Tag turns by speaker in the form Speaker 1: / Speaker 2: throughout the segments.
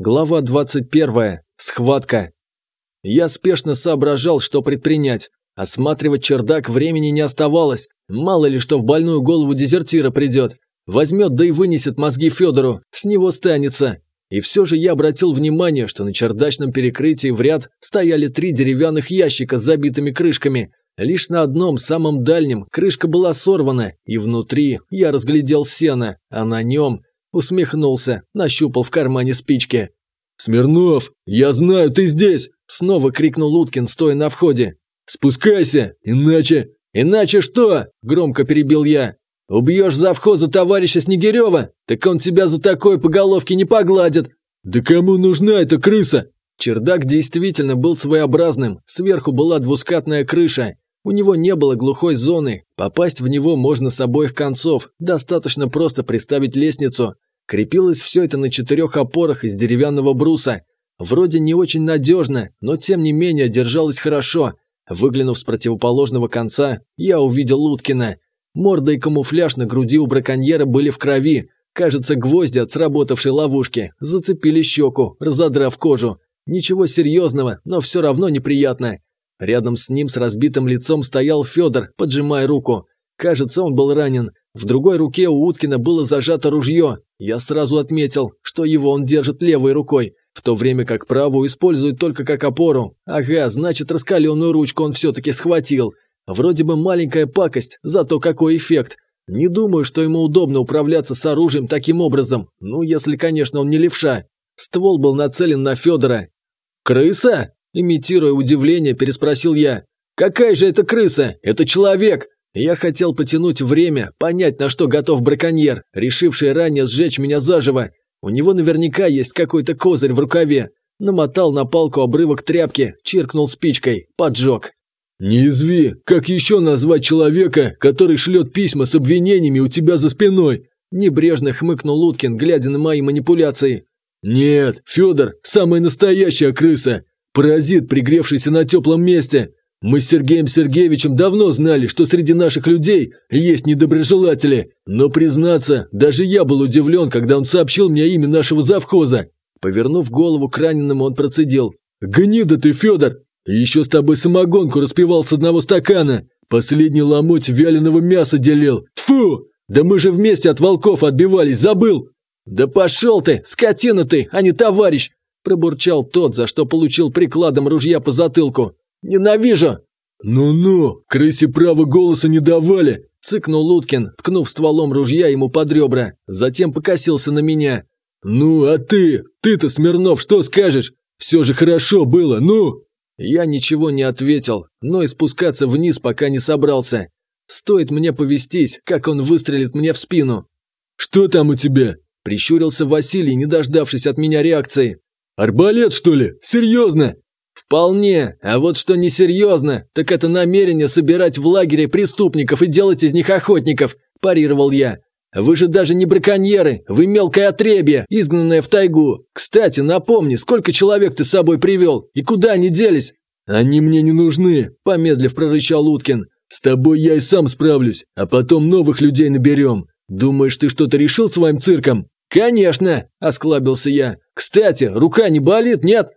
Speaker 1: Глава 21. Схватка. Я спешно соображал, что предпринять. Осматривать чердак времени не оставалось. Мало ли что в больную голову дезертира придет. Возьмет да и вынесет мозги Федору, с него станется. И все же я обратил внимание, что на чердачном перекрытии в ряд стояли три деревянных ящика с забитыми крышками. Лишь на одном, самом дальнем, крышка была сорвана, и внутри я разглядел сено, а на нем Усмехнулся, нащупал в кармане спички.
Speaker 2: «Смирнов, я знаю, ты здесь!»
Speaker 1: Снова крикнул Уткин, стоя на входе.
Speaker 2: «Спускайся, иначе...»
Speaker 1: «Иначе что?» – громко перебил я. «Убьешь завхоза товарища Снегирева? Так он тебя за такое по головке не погладит!»
Speaker 2: «Да кому нужна эта крыса?»
Speaker 1: Чердак действительно был своеобразным, сверху была двускатная крыша. У него не было глухой зоны, попасть в него можно с обоих концов, достаточно просто приставить лестницу. Крепилось все это на четырех опорах из деревянного бруса. Вроде не очень надежно, но тем не менее держалось хорошо. Выглянув с противоположного конца, я увидел Уткина. Морда и камуфляж на груди у браконьера были в крови. Кажется, гвозди от сработавшей ловушки зацепили щеку, разодрав кожу. Ничего серьезного, но все равно неприятно. Рядом с ним с разбитым лицом стоял Федор, поджимая руку. Кажется, он был ранен. В другой руке у Уткина было зажато ружье. Я сразу отметил, что его он держит левой рукой, в то время как правую использует только как опору. Ага, значит, раскаленную ручку он все-таки схватил. Вроде бы маленькая пакость, зато какой эффект. Не думаю, что ему удобно управляться с оружием таким образом. Ну, если, конечно, он не левша. Ствол был нацелен на Федора. «Крыса?» – имитируя удивление, переспросил я. «Какая же это крыса? Это человек! Я хотел потянуть время, понять, на что готов браконьер, решивший ранее сжечь меня заживо. У него наверняка есть какой-то козырь в рукаве. Намотал на палку обрывок тряпки, чиркнул спичкой, поджег.
Speaker 2: «Не изви, как еще назвать человека, который шлет письма с обвинениями у тебя за спиной?»
Speaker 1: Небрежно хмыкнул Уткин, глядя на мои манипуляции.
Speaker 2: «Нет, Федор, самая настоящая крыса. Паразит, пригревшийся на теплом месте. Мы с Сергеем Сергеевичем давно знали, что среди наших людей есть недоброжелатели, но, признаться, даже я был удивлен, когда он сообщил мне имя нашего завхоза.
Speaker 1: Повернув голову к раненому, он процедил.
Speaker 2: «Гнида ты, Федор! Еще с тобой самогонку распивал с одного стакана. Последний ломоть вяленого мяса делил. Тфу! Да мы же вместе от волков отбивались, забыл!»
Speaker 1: «Да пошел ты, скотина ты, а не товарищ!» Пробурчал тот, за что получил прикладом ружья по затылку. Ненавижу!»
Speaker 2: «Ну-ну, крысе права голоса не давали!»
Speaker 1: Цыкнул Уткин, ткнув стволом ружья ему под ребра. Затем покосился на меня.
Speaker 2: «Ну, а ты? Ты-то, Смирнов, что скажешь? Все же хорошо было, ну!»
Speaker 1: Я ничего не ответил, но и спускаться вниз пока не собрался. Стоит мне повестись, как он выстрелит мне в спину.
Speaker 2: «Что там у тебя?»
Speaker 1: – прищурился Василий, не дождавшись от меня реакции.
Speaker 2: «Арбалет, что ли? Серьезно?»
Speaker 1: «Вполне, а вот что несерьезно, так это намерение собирать в лагере преступников и делать из них охотников», – парировал я. «Вы же даже не браконьеры, вы мелкое отребье, изгнанное в тайгу. Кстати, напомни, сколько человек ты с собой привел и куда они делись?»
Speaker 2: «Они мне не нужны», – помедлив прорычал Уткин. «С тобой я и сам справлюсь, а потом новых людей наберем. Думаешь, ты что-то решил своим цирком?»
Speaker 1: «Конечно!» – осклабился я. «Кстати, рука не болит, нет?»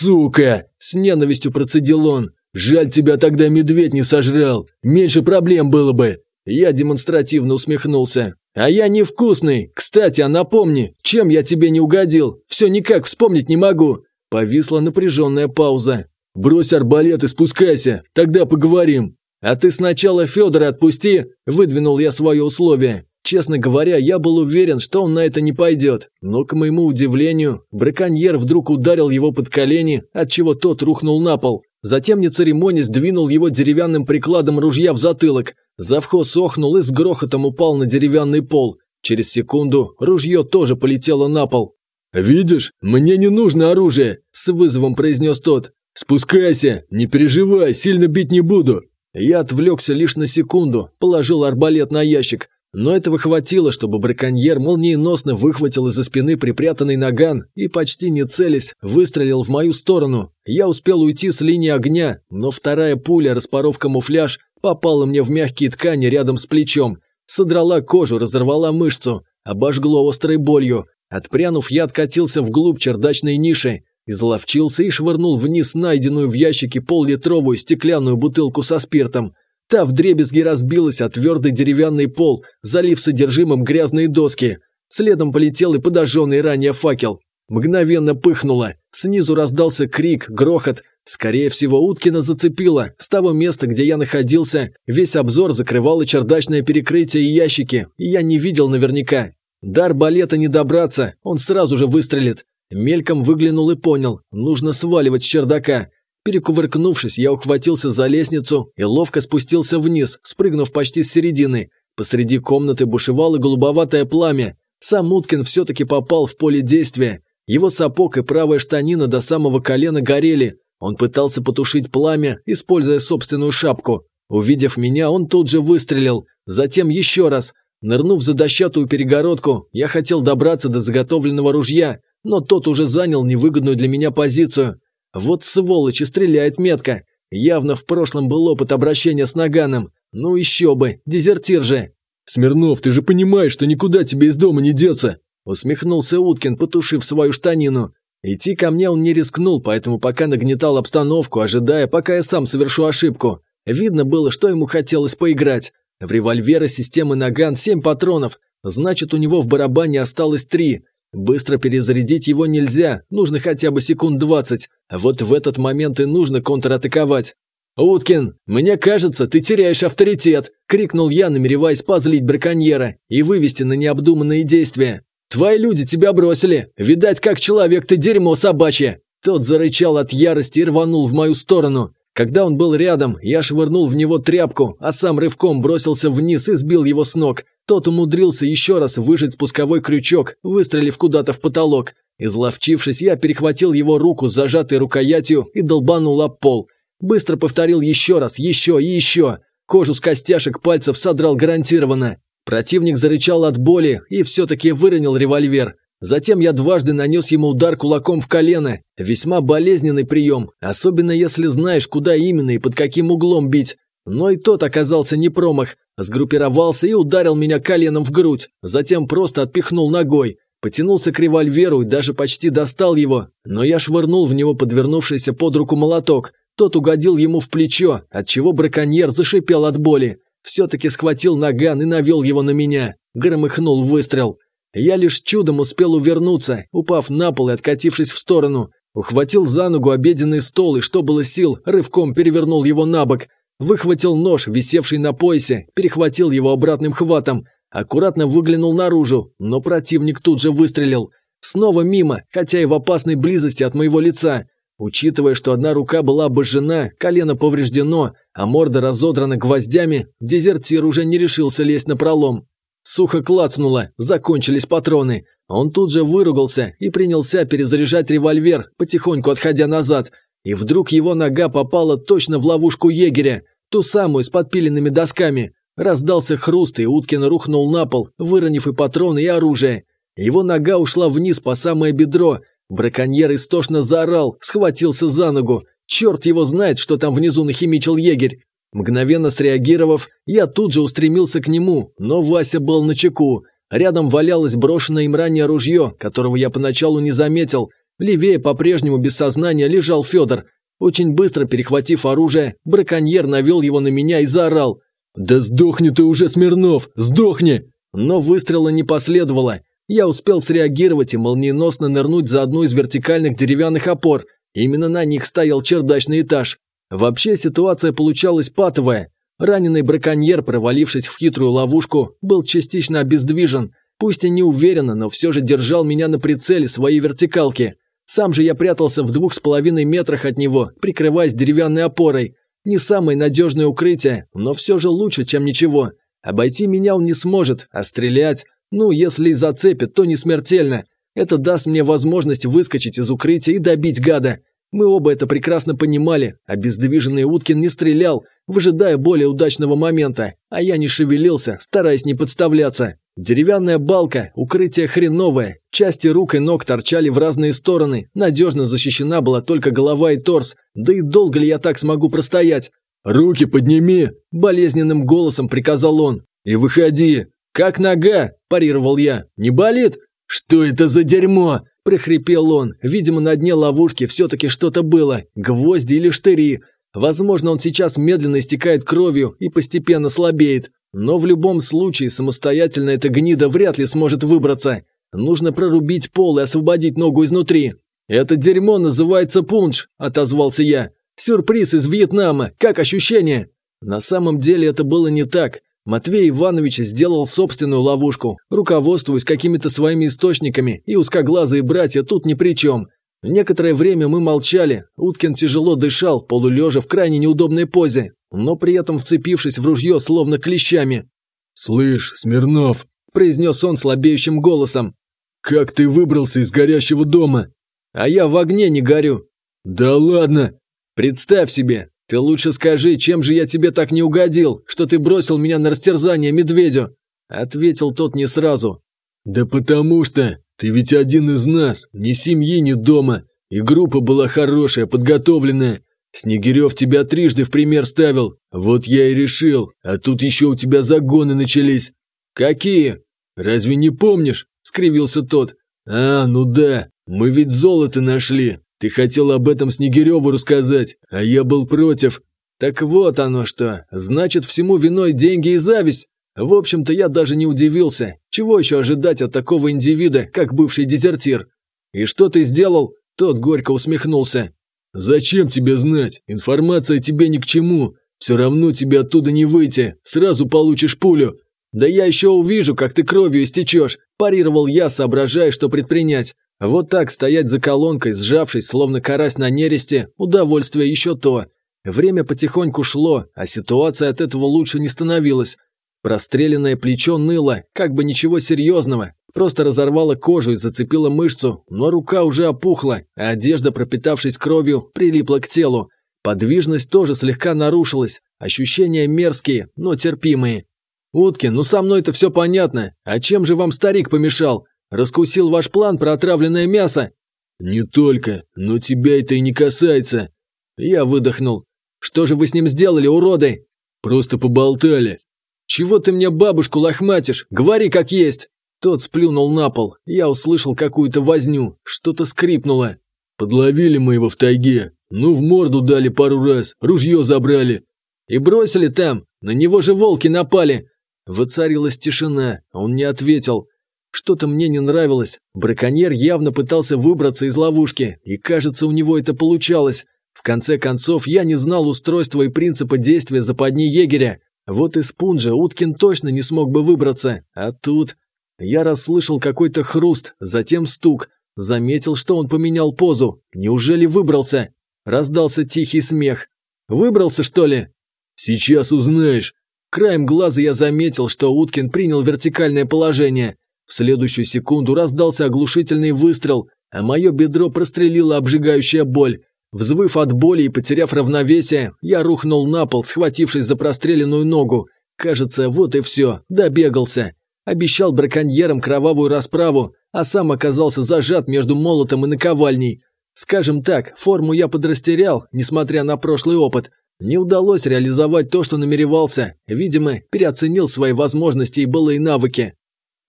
Speaker 2: «Сука!» – с ненавистью процедил он. «Жаль, тебя тогда медведь не сожрал. Меньше проблем было бы».
Speaker 1: Я демонстративно усмехнулся. «А я невкусный. Кстати, а напомни, чем я тебе не угодил? Все никак вспомнить не могу». Повисла напряженная пауза.
Speaker 2: «Брось арбалет и спускайся, тогда поговорим».
Speaker 1: «А ты сначала Федора отпусти», – выдвинул я свое условие. Честно говоря, я был уверен, что он на это не пойдет, но, к моему удивлению, браконьер вдруг ударил его под колени, отчего тот рухнул на пол. Затем, не церемонясь, двинул его деревянным прикладом ружья в затылок. Завхоз охнул и с грохотом упал на деревянный пол. Через секунду ружье тоже полетело на пол.
Speaker 2: «Видишь, мне не нужно оружие», – с вызовом произнес тот. «Спускайся, не переживай, сильно бить не буду».
Speaker 1: Я отвлекся лишь на секунду, положил арбалет на ящик. Но этого хватило, чтобы браконьер молниеносно выхватил из-за спины припрятанный наган и, почти не целясь, выстрелил в мою сторону. Я успел уйти с линии огня, но вторая пуля, распоров камуфляж, попала мне в мягкие ткани рядом с плечом. Содрала кожу, разорвала мышцу, обожгло острой болью. Отпрянув, я откатился вглубь чердачной ниши, изловчился и швырнул вниз найденную в ящике поллитровую стеклянную бутылку со спиртом. Та вдребезги разбилась от твердый деревянный пол, залив содержимым грязные доски. Следом полетел и подожженный ранее факел. Мгновенно пыхнуло. Снизу раздался крик, грохот. Скорее всего, Уткина зацепило. С того места, где я находился, весь обзор закрывало чердачное перекрытие и ящики, и я не видел наверняка. Дар балета не добраться, он сразу же выстрелит. Мельком выглянул и понял, нужно сваливать с чердака. Перекувыркнувшись, я ухватился за лестницу и ловко спустился вниз, спрыгнув почти с середины. Посреди комнаты бушевало голубоватое пламя. Сам Уткин все-таки попал в поле действия. Его сапог и правая штанина до самого колена горели. Он пытался потушить пламя, используя собственную шапку. Увидев меня, он тут же выстрелил. Затем еще раз. Нырнув за дощатую перегородку, я хотел добраться до заготовленного ружья, но тот уже занял невыгодную для меня позицию. Вот сволочь и стреляет метко. Явно в прошлом был опыт обращения с наганом. Ну еще бы, дезертир же.
Speaker 2: «Смирнов, ты же понимаешь, что никуда тебе из дома не деться!»
Speaker 1: Усмехнулся Уткин, потушив свою штанину. Идти ко мне он не рискнул, поэтому пока нагнетал обстановку, ожидая, пока я сам совершу ошибку. Видно было, что ему хотелось поиграть. В револьвере системы Наган семь патронов, значит, у него в барабане осталось три. Быстро перезарядить его нельзя, нужно хотя бы секунд двадцать. Вот в этот момент и нужно контратаковать. «Уткин, мне кажется, ты теряешь авторитет!» – крикнул я, намереваясь позлить браконьера и вывести на необдуманные действия. «Твои люди тебя бросили! Видать, как человек ты дерьмо собачье!» Тот зарычал от ярости и рванул в мою сторону. Когда он был рядом, я швырнул в него тряпку, а сам рывком бросился вниз и сбил его с ног. Тот умудрился еще раз выжать спусковой крючок, выстрелив куда-то в потолок. Изловчившись, я перехватил его руку с зажатой рукоятью и долбанул об пол. Быстро повторил еще раз, еще и еще. Кожу с костяшек пальцев содрал гарантированно. Противник зарычал от боли и все-таки выронил револьвер. Затем я дважды нанес ему удар кулаком в колено. Весьма болезненный прием, особенно если знаешь, куда именно и под каким углом бить. Но и тот оказался не промах. Сгруппировался и ударил меня коленом в грудь. Затем просто отпихнул ногой. Потянулся к револьверу и даже почти достал его. Но я швырнул в него подвернувшийся под руку молоток. Тот угодил ему в плечо, отчего браконьер зашипел от боли. Все-таки схватил наган и навел его на меня. Громыхнул выстрел. Я лишь чудом успел увернуться, упав на пол и откатившись в сторону. Ухватил за ногу обеденный стол и, что было сил, рывком перевернул его на бок. Выхватил нож, висевший на поясе, перехватил его обратным хватом. Аккуратно выглянул наружу, но противник тут же выстрелил. Снова мимо, хотя и в опасной близости от моего лица. Учитывая, что одна рука была обожжена, колено повреждено, а морда разодрана гвоздями, дезертир уже не решился лезть на пролом. Сухо клацнуло, закончились патроны. Он тут же выругался и принялся перезаряжать револьвер, потихоньку отходя назад. И вдруг его нога попала точно в ловушку егеря, ту самую с подпиленными досками. Раздался хруст, и Уткин рухнул на пол, выронив и патроны, и оружие. Его нога ушла вниз по самое бедро, Браконьер истошно заорал, схватился за ногу. Черт его знает, что там внизу нахимичил егерь. Мгновенно среагировав, я тут же устремился к нему, но Вася был на чеку. Рядом валялось брошенное им ранее ружье, которого я поначалу не заметил. Левее по-прежнему без сознания лежал Федор. Очень быстро перехватив оружие, браконьер навел его на меня и заорал. «Да сдохни ты уже, Смирнов! Сдохни!» Но выстрела не последовало. Я успел среагировать и молниеносно нырнуть за одну из вертикальных деревянных опор. Именно на них стоял чердачный этаж. Вообще ситуация получалась патовая. Раненый браконьер, провалившись в хитрую ловушку, был частично обездвижен. Пусть и не уверенно, но все же держал меня на прицеле своей вертикалки. Сам же я прятался в двух с половиной метрах от него, прикрываясь деревянной опорой. Не самое надежное укрытие, но все же лучше, чем ничего. Обойти меня он не сможет, а стрелять... Ну, если и зацепит, то не смертельно. Это даст мне возможность выскочить из укрытия и добить гада. Мы оба это прекрасно понимали. Обездвиженный Уткин не стрелял, выжидая более удачного момента, а я не шевелился, стараясь не подставляться. Деревянная балка, укрытие хреновое, части рук и ног торчали в разные стороны, надежно защищена была только голова и торс, да и долго ли я так смогу простоять?
Speaker 2: «Руки подними!»
Speaker 1: – болезненным голосом приказал он.
Speaker 2: «И выходи!»
Speaker 1: «Как нога?» – парировал я. «Не болит?» «Что это за дерьмо?» – прохрипел он. Видимо, на дне ловушки все-таки что-то было. Гвозди или штыри. Возможно, он сейчас медленно истекает кровью и постепенно слабеет. Но в любом случае самостоятельно эта гнида вряд ли сможет выбраться. Нужно прорубить пол и освободить ногу изнутри. «Это дерьмо называется пунш», – отозвался я. «Сюрприз из Вьетнама. Как ощущение?» На самом деле это было не так. Матвей Иванович сделал собственную ловушку, руководствуясь какими-то своими источниками, и узкоглазые братья тут ни при чем. Некоторое время мы молчали, Уткин тяжело дышал, полулежа в крайне неудобной позе, но при этом вцепившись в ружье словно клещами.
Speaker 2: «Слышь, Смирнов», – произнес он слабеющим голосом, – «как ты выбрался из горящего дома?»
Speaker 1: «А я в огне не горю».
Speaker 2: «Да ладно!»
Speaker 1: «Представь себе, «Ты лучше скажи, чем же я тебе так не угодил, что ты бросил меня на растерзание медведю?» Ответил тот не сразу.
Speaker 2: «Да потому что ты ведь один из нас, ни семьи, ни дома, и группа была хорошая, подготовленная. Снегирев тебя трижды в пример ставил, вот я и решил, а тут еще у тебя загоны начались».
Speaker 1: «Какие?»
Speaker 2: «Разве не помнишь?» – скривился тот. «А, ну да, мы ведь золото нашли, ты хотел об этом Снегиреву рассказать, а я был против.
Speaker 1: Так вот оно что, значит всему виной деньги и зависть. В общем-то, я даже не удивился. Чего еще ожидать от такого индивида, как бывший дезертир? И что ты сделал? Тот горько усмехнулся.
Speaker 2: Зачем тебе знать? Информация тебе ни к чему. Все равно тебе оттуда не выйти. Сразу получишь пулю.
Speaker 1: Да я еще увижу, как ты кровью истечешь. Парировал я, соображая, что предпринять. Вот так стоять за колонкой, сжавшись, словно карась на нересте, удовольствие еще то. Время потихоньку шло, а ситуация от этого лучше не становилась. Простреленное плечо ныло, как бы ничего серьезного, просто разорвало кожу и зацепило мышцу, но рука уже опухла, а одежда, пропитавшись кровью, прилипла к телу. Подвижность тоже слегка нарушилась, ощущения мерзкие, но терпимые. «Уткин, ну со мной-то все понятно, а чем же вам старик помешал? Раскусил ваш план про отравленное мясо?»
Speaker 2: «Не только, но тебя это и не касается».
Speaker 1: Я выдохнул. «Что же вы с ним сделали, уроды?»
Speaker 2: «Просто поболтали».
Speaker 1: «Чего ты мне бабушку лохматишь? Говори как есть!» Тот сплюнул на пол. Я услышал какую-то возню. Что-то скрипнуло.
Speaker 2: «Подловили мы его в тайге. Ну, в морду дали пару раз. Ружье забрали».
Speaker 1: «И бросили там. На него же волки напали». Воцарилась тишина. Он не ответил. Что-то мне не нравилось. Браконьер явно пытался выбраться из ловушки, и кажется, у него это получалось. В конце концов, я не знал устройства и принципа действия западни егеря. Вот из пунжа Уткин точно не смог бы выбраться. А тут... Я расслышал какой-то хруст, затем стук. Заметил, что он поменял позу. Неужели выбрался? Раздался тихий смех. «Выбрался, что ли?»
Speaker 2: «Сейчас узнаешь».
Speaker 1: Краем глаза я заметил, что Уткин принял вертикальное положение. В следующую секунду раздался оглушительный выстрел, а мое бедро прострелила обжигающая боль. Взвыв от боли и потеряв равновесие, я рухнул на пол, схватившись за простреленную ногу. Кажется, вот и все, добегался. Обещал браконьерам кровавую расправу, а сам оказался зажат между молотом и наковальней. Скажем так, форму я подрастерял, несмотря на прошлый опыт. Не удалось реализовать то, что намеревался. Видимо, переоценил свои возможности и былые навыки.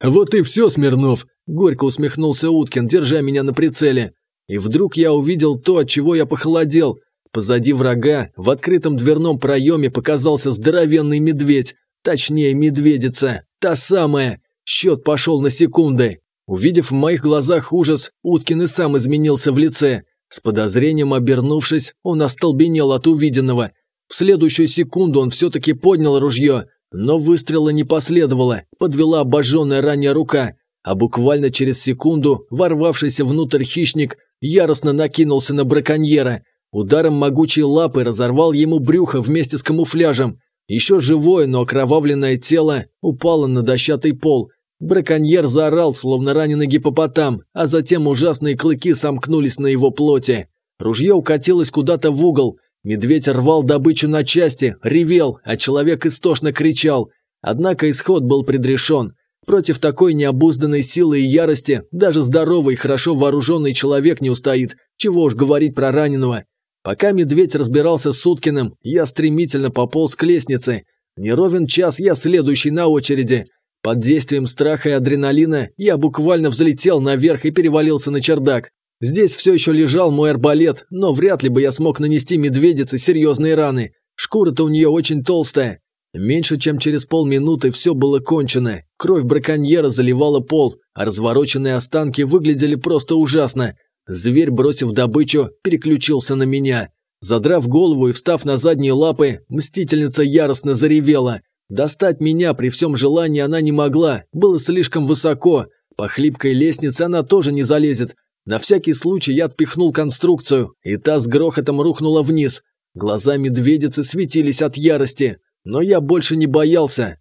Speaker 2: «Вот и все, Смирнов!»
Speaker 1: – горько усмехнулся Уткин, держа меня на прицеле. И вдруг я увидел то, от чего я похолодел. Позади врага, в открытом дверном проеме показался здоровенный медведь. Точнее, медведица. Та самая. Счет пошел на секунды. Увидев в моих глазах ужас, Уткин и сам изменился в лице. С подозрением обернувшись, он остолбенел от увиденного. В следующую секунду он все-таки поднял ружье, но выстрела не последовало, подвела обожженная ранее рука, а буквально через секунду ворвавшийся внутрь хищник яростно накинулся на браконьера. Ударом могучей лапы разорвал ему брюхо вместе с камуфляжем. Еще живое, но окровавленное тело упало на дощатый пол. Браконьер заорал, словно раненый гипопотам, а затем ужасные клыки сомкнулись на его плоти. Ружье укатилось куда-то в угол, Медведь рвал добычу на части, ревел, а человек истошно кричал. Однако исход был предрешен. Против такой необузданной силы и ярости даже здоровый, хорошо вооруженный человек не устоит, чего уж говорить про раненого. Пока медведь разбирался с Уткиным, я стремительно пополз к лестнице. Не ровен час я следующий на очереди. Под действием страха и адреналина я буквально взлетел наверх и перевалился на чердак. Здесь все еще лежал мой арбалет, но вряд ли бы я смог нанести медведице серьезные раны. Шкура-то у нее очень толстая. Меньше чем через полминуты все было кончено. Кровь браконьера заливала пол, а развороченные останки выглядели просто ужасно. Зверь, бросив добычу, переключился на меня. Задрав голову и встав на задние лапы, мстительница яростно заревела. Достать меня при всем желании она не могла, было слишком высоко. По хлипкой лестнице она тоже не залезет. На всякий случай я отпихнул конструкцию, и та с грохотом рухнула вниз. Глаза медведицы светились от ярости, но я больше не боялся.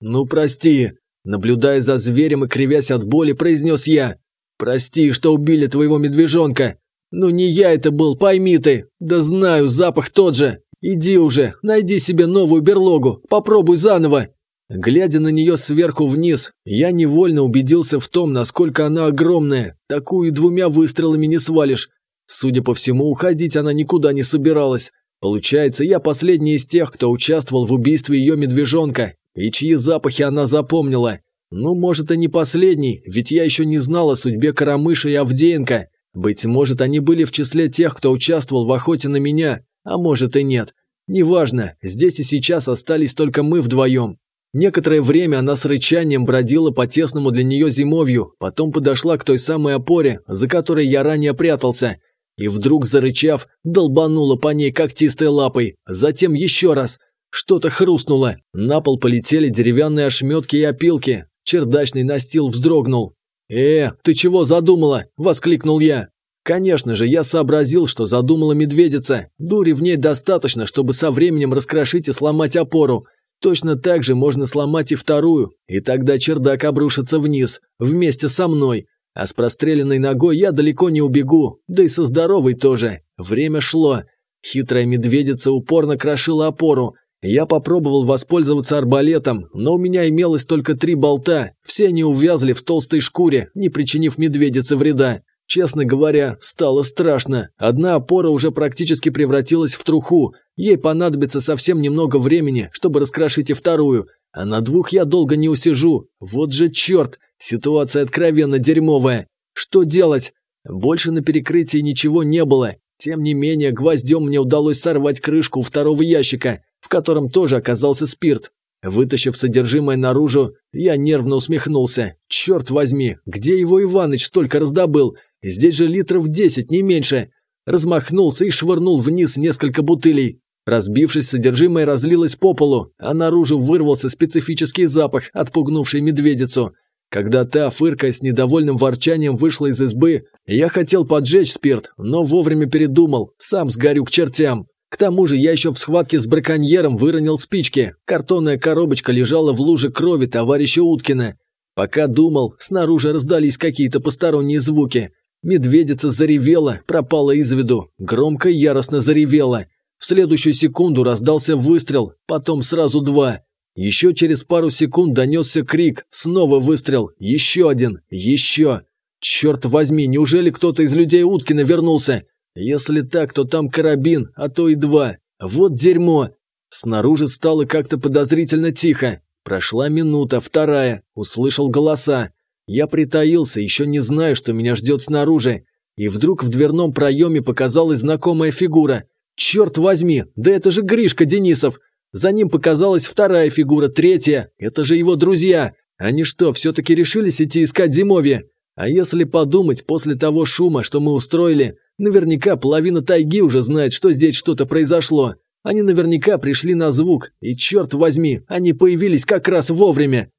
Speaker 1: «Ну, прости», – наблюдая за зверем и кривясь от боли, произнес я. «Прости, что убили твоего медвежонка. Ну, не я это был, пойми ты. Да знаю, запах тот же. «Иди уже, найди себе новую берлогу, попробуй заново!» Глядя на нее сверху вниз, я невольно убедился в том, насколько она огромная. Такую двумя выстрелами не свалишь. Судя по всему, уходить она никуда не собиралась. Получается, я последний из тех, кто участвовал в убийстве ее медвежонка, и чьи запахи она запомнила. Ну, может, и не последний, ведь я еще не знал о судьбе Карамыша и Авдеенко. Быть может, они были в числе тех, кто участвовал в охоте на меня, а может и нет. Неважно, здесь и сейчас остались только мы вдвоем. Некоторое время она с рычанием бродила по тесному для нее зимовью, потом подошла к той самой опоре, за которой я ранее прятался, и вдруг, зарычав, долбанула по ней когтистой лапой, затем еще раз. Что-то хрустнуло, на пол полетели деревянные ошметки и опилки, чердачный настил вздрогнул. «Э, ты чего задумала?» – воскликнул я. Конечно же, я сообразил, что задумала медведица. Дури в ней достаточно, чтобы со временем раскрошить и сломать опору. Точно так же можно сломать и вторую, и тогда чердак обрушится вниз, вместе со мной. А с простреленной ногой я далеко не убегу, да и со здоровой тоже. Время шло. Хитрая медведица упорно крошила опору. Я попробовал воспользоваться арбалетом, но у меня имелось только три болта. Все они увязли в толстой шкуре, не причинив медведице вреда. Честно говоря, стало страшно. Одна опора уже практически превратилась в труху. Ей понадобится совсем немного времени, чтобы раскрошить и вторую. А на двух я долго не усижу. Вот же черт! Ситуация откровенно дерьмовая. Что делать? Больше на перекрытии ничего не было. Тем не менее, гвоздем мне удалось сорвать крышку второго ящика, в котором тоже оказался спирт. Вытащив содержимое наружу, я нервно усмехнулся. Черт возьми, где его Иваныч столько раздобыл? Здесь же литров десять, не меньше. Размахнулся и швырнул вниз несколько бутылей. Разбившись, содержимое разлилось по полу, а наружу вырвался специфический запах, отпугнувший медведицу. Когда та, фыркая с недовольным ворчанием, вышла из избы, я хотел поджечь спирт, но вовремя передумал, сам сгорю к чертям. К тому же я еще в схватке с браконьером выронил спички. Картонная коробочка лежала в луже крови товарища Уткина. Пока думал, снаружи раздались какие-то посторонние звуки. Медведица заревела, пропала из виду, громко и яростно заревела. В следующую секунду раздался выстрел, потом сразу два. Еще через пару секунд донесся крик, снова выстрел, еще один, еще. Черт возьми, неужели кто-то из людей Уткина вернулся? Если так, то там карабин, а то и два. Вот дерьмо. Снаружи стало как-то подозрительно тихо. Прошла минута, вторая, услышал голоса. Я притаился, еще не знаю, что меня ждет снаружи. И вдруг в дверном проеме показалась знакомая фигура. Черт возьми, да это же Гришка Денисов. За ним показалась вторая фигура, третья. Это же его друзья. Они что, все-таки решились идти искать зимовье? А если подумать, после того шума, что мы устроили, наверняка половина тайги уже знает, что здесь что-то произошло. Они наверняка пришли на звук, и черт возьми, они появились как раз вовремя.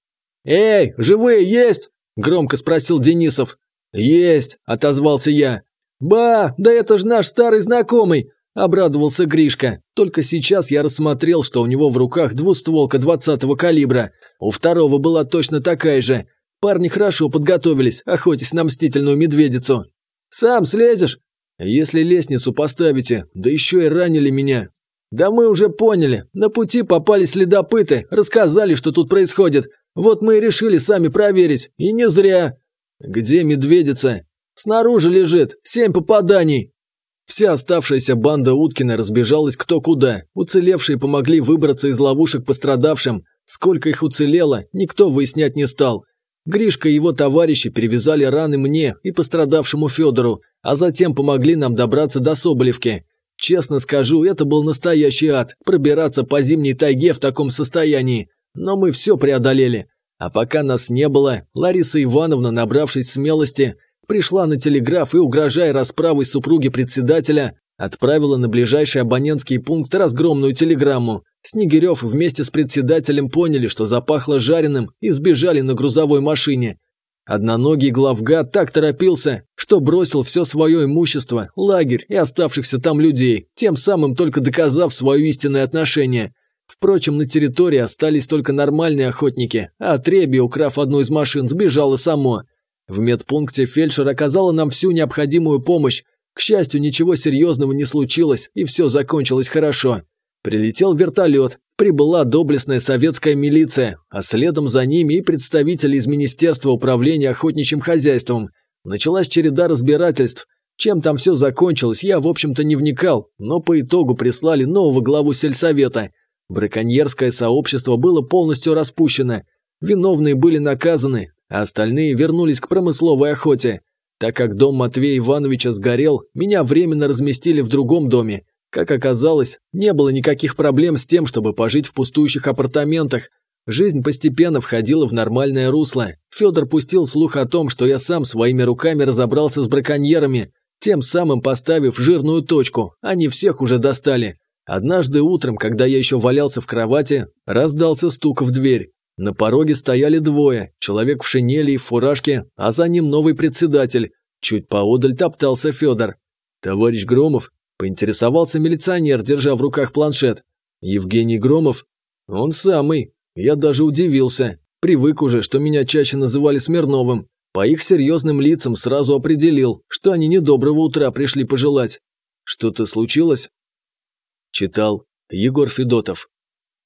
Speaker 1: «Эй, живые есть?» Громко спросил Денисов. «Есть!» – отозвался я. «Ба, да это же наш старый знакомый!» – обрадовался Гришка. Только сейчас я рассмотрел, что у него в руках двустволка двадцатого калибра. У второго была точно такая же. Парни хорошо подготовились, охотясь на мстительную медведицу. «Сам слезешь?» «Если лестницу поставите, да еще и ранили меня». «Да мы уже поняли. На пути попали следопыты, рассказали, что тут происходит. Вот мы и решили сами проверить, и не зря. Где медведица? Снаружи лежит, семь попаданий. Вся оставшаяся банда Уткина разбежалась кто куда. Уцелевшие помогли выбраться из ловушек пострадавшим. Сколько их уцелело, никто выяснять не стал. Гришка и его товарищи перевязали раны мне и пострадавшему Федору, а затем помогли нам добраться до Соболевки. Честно скажу, это был настоящий ад – пробираться по зимней тайге в таком состоянии. Но мы все преодолели. А пока нас не было, Лариса Ивановна, набравшись смелости, пришла на телеграф и, угрожая расправой супруги председателя, отправила на ближайший абонентский пункт разгромную телеграмму. Снегирев вместе с председателем поняли, что запахло жареным и сбежали на грузовой машине. Одноногий главгад так торопился, что бросил все свое имущество, лагерь и оставшихся там людей, тем самым только доказав свое истинное отношение. Впрочем, на территории остались только нормальные охотники, а Треби, украв одну из машин, сбежала само. В медпункте фельдшер оказала нам всю необходимую помощь. К счастью, ничего серьезного не случилось, и все закончилось хорошо. Прилетел вертолет, прибыла доблестная советская милиция, а следом за ними и представители из Министерства управления охотничьим хозяйством. Началась череда разбирательств. Чем там все закончилось, я, в общем-то, не вникал, но по итогу прислали нового главу сельсовета. Браконьерское сообщество было полностью распущено. Виновные были наказаны, а остальные вернулись к промысловой охоте. Так как дом Матвея Ивановича сгорел, меня временно разместили в другом доме, как оказалось, не было никаких проблем с тем, чтобы пожить в пустующих апартаментах. Жизнь постепенно входила в нормальное русло. Федор пустил слух о том, что я сам своими руками разобрался с браконьерами, тем самым поставив жирную точку. Они всех уже достали. Однажды утром, когда я еще валялся в кровати, раздался стук в дверь. На пороге стояли двое, человек в шинели и фуражке, а за ним новый председатель. Чуть поодаль топтался Федор. «Товарищ Громов?» Поинтересовался милиционер, держа в руках планшет. Евгений Громов? Он самый. Я даже удивился. Привык уже, что меня чаще называли Смирновым. По их серьезным лицам сразу определил, что они недоброго утра пришли пожелать. Что-то случилось? Читал Егор Федотов.